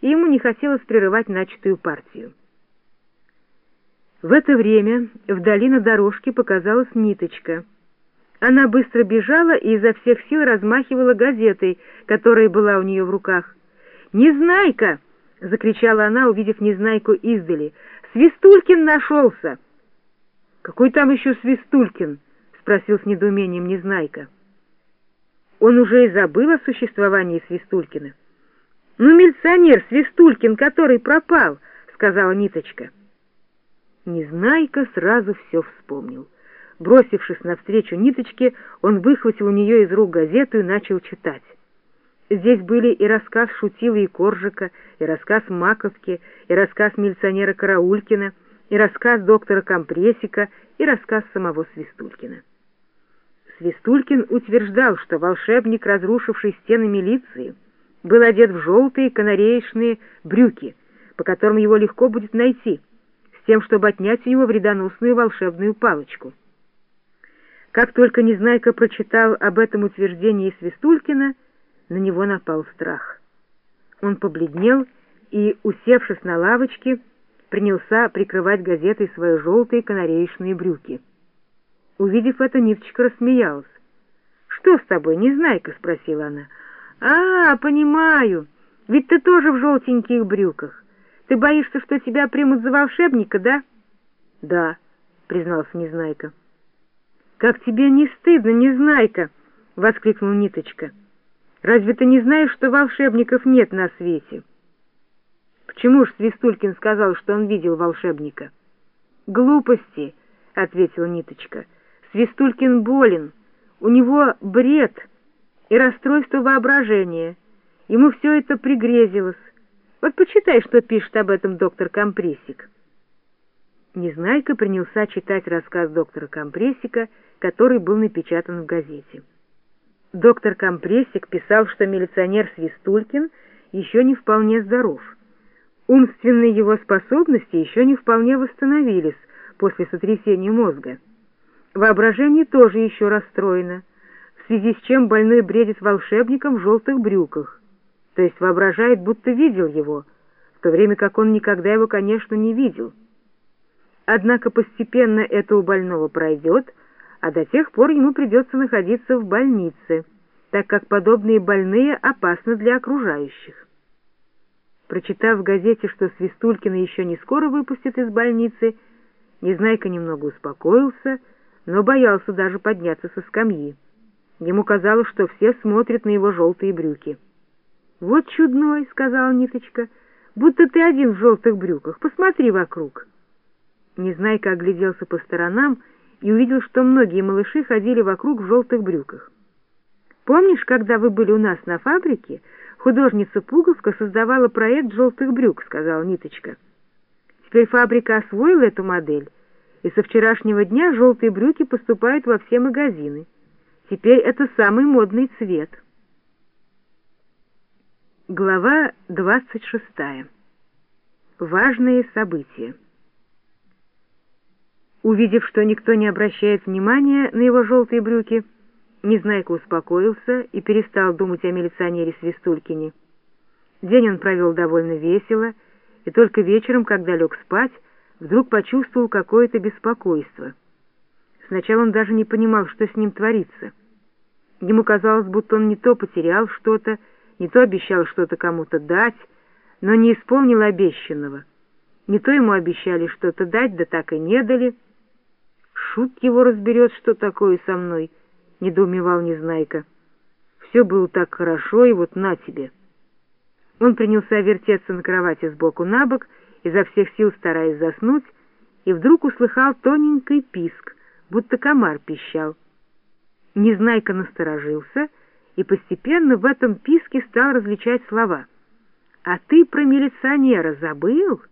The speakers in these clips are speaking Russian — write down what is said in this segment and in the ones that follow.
и ему не хотелось прерывать начатую партию. В это время вдали на дорожке показалась ниточка. Она быстро бежала и изо всех сил размахивала газетой, которая была у нее в руках. «Незнайка!» — закричала она, увидев Незнайку издали. «Свистулькин нашелся!» «Какой там еще Свистулькин?» — спросил с недоумением Незнайка. Он уже и забыл о существовании Свистулькина. «Ну, милиционер Свистулькин, который пропал!» — сказала Ниточка. Незнайка сразу все вспомнил. Бросившись навстречу Ниточке, он выхватил у нее из рук газету и начал читать. Здесь были и рассказ Шутила и Коржика, и рассказ Маковки, и рассказ милиционера Караулькина, и рассказ доктора Компрессика, и рассказ самого Свистулькина. Свистулькин утверждал, что волшебник, разрушивший стены милиции, был одет в желтые канареечные брюки, по которым его легко будет найти — тем, чтобы отнять у него вредоносную волшебную палочку. Как только Незнайка прочитал об этом утверждении Свистулькина, на него напал страх. Он побледнел и, усевшись на лавочке, принялся прикрывать газетой свои желтые канареечные брюки. Увидев это, Ниточка рассмеялась. «Что с тобой, Незнайка?» — спросила она. «А, понимаю, ведь ты тоже в желтеньких брюках. Ты боишься, что тебя примут за волшебника, да? — Да, — признался Незнайка. — Как тебе не стыдно, Незнайка! — воскликнул Ниточка. — Разве ты не знаешь, что волшебников нет на свете? — Почему ж Свистулькин сказал, что он видел волшебника? — Глупости, — ответила Ниточка. — Свистулькин болен, у него бред и расстройство воображения. Ему все это пригрезилось. Вот почитай, что пишет об этом доктор Компрессик. Незнайка принялся читать рассказ доктора Компрессика, который был напечатан в газете. Доктор Компрессик писал, что милиционер Свистулькин еще не вполне здоров. Умственные его способности еще не вполне восстановились после сотрясения мозга. Воображение тоже еще расстроено, в связи с чем больной бредит волшебником в желтых брюках то есть воображает, будто видел его, в то время как он никогда его, конечно, не видел. Однако постепенно это у больного пройдет, а до тех пор ему придется находиться в больнице, так как подобные больные опасны для окружающих. Прочитав в газете, что Свистулькина еще не скоро выпустят из больницы, Незнайка немного успокоился, но боялся даже подняться со скамьи. Ему казалось, что все смотрят на его желтые брюки. «Вот чудной», — сказала Ниточка, — «будто ты один в желтых брюках. Посмотри вокруг». Незнайка огляделся по сторонам и увидел, что многие малыши ходили вокруг в желтых брюках. «Помнишь, когда вы были у нас на фабрике, художница Пуговка создавала проект желтых брюк», — сказала Ниточка. «Теперь фабрика освоила эту модель, и со вчерашнего дня желтые брюки поступают во все магазины. Теперь это самый модный цвет». Глава 26. Важные события. Увидев, что никто не обращает внимания на его желтые брюки, Незнайка успокоился и перестал думать о милиционере Свистулькине. День он провел довольно весело, и только вечером, когда лег спать, вдруг почувствовал какое-то беспокойство. Сначала он даже не понимал, что с ним творится. Ему казалось, будто он не то потерял что-то, не то обещал что-то кому-то дать, но не исполнил обещанного. Не то ему обещали что-то дать, да так и не дали. Шут его разберет, что такое со мной, — недоумевал Незнайка. Все было так хорошо, и вот на тебе. Он принялся вертеться на кровати сбоку на бок, изо всех сил стараясь заснуть, и вдруг услыхал тоненький писк, будто комар пищал. Незнайка насторожился — и постепенно в этом писке стал различать слова. «А ты про милиционера забыл?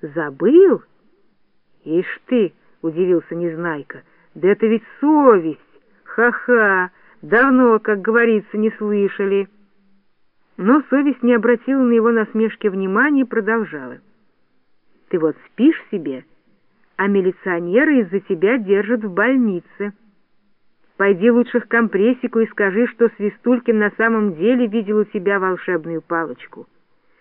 Забыл?» «Ишь ты!» — удивился Незнайка. «Да это ведь совесть! Ха-ха! Давно, как говорится, не слышали!» Но совесть не обратила на его насмешки внимания и продолжала. «Ты вот спишь себе, а милиционеры из-за тебя держат в больнице». Пойди лучше к компрессику и скажи, что Свистулькин на самом деле видел у тебя волшебную палочку.